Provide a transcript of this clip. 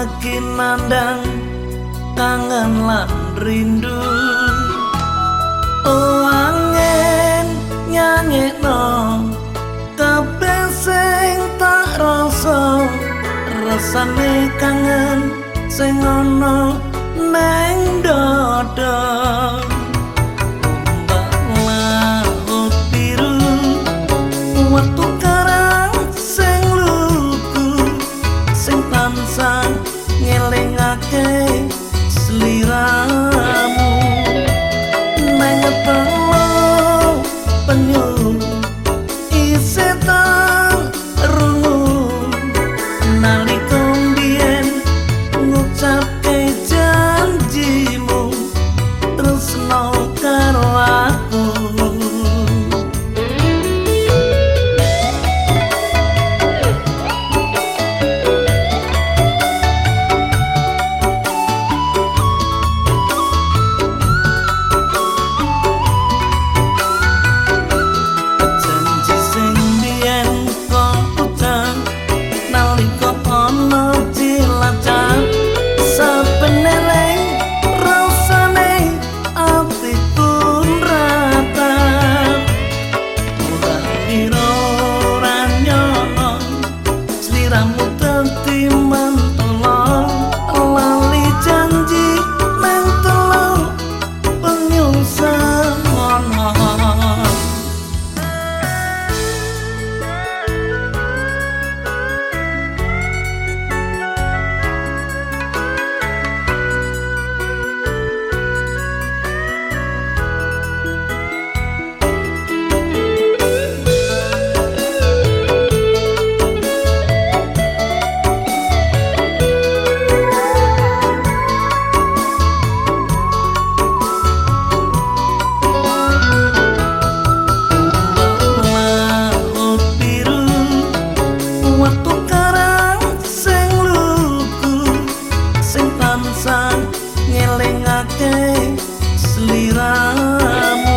lagi nandang kangen lan rindu. Oh angin nyanyi no sing tak rasa. Rasane kangen sing ana neng dada tansah ngelingake sliramu nang tansah ngelingake sliramu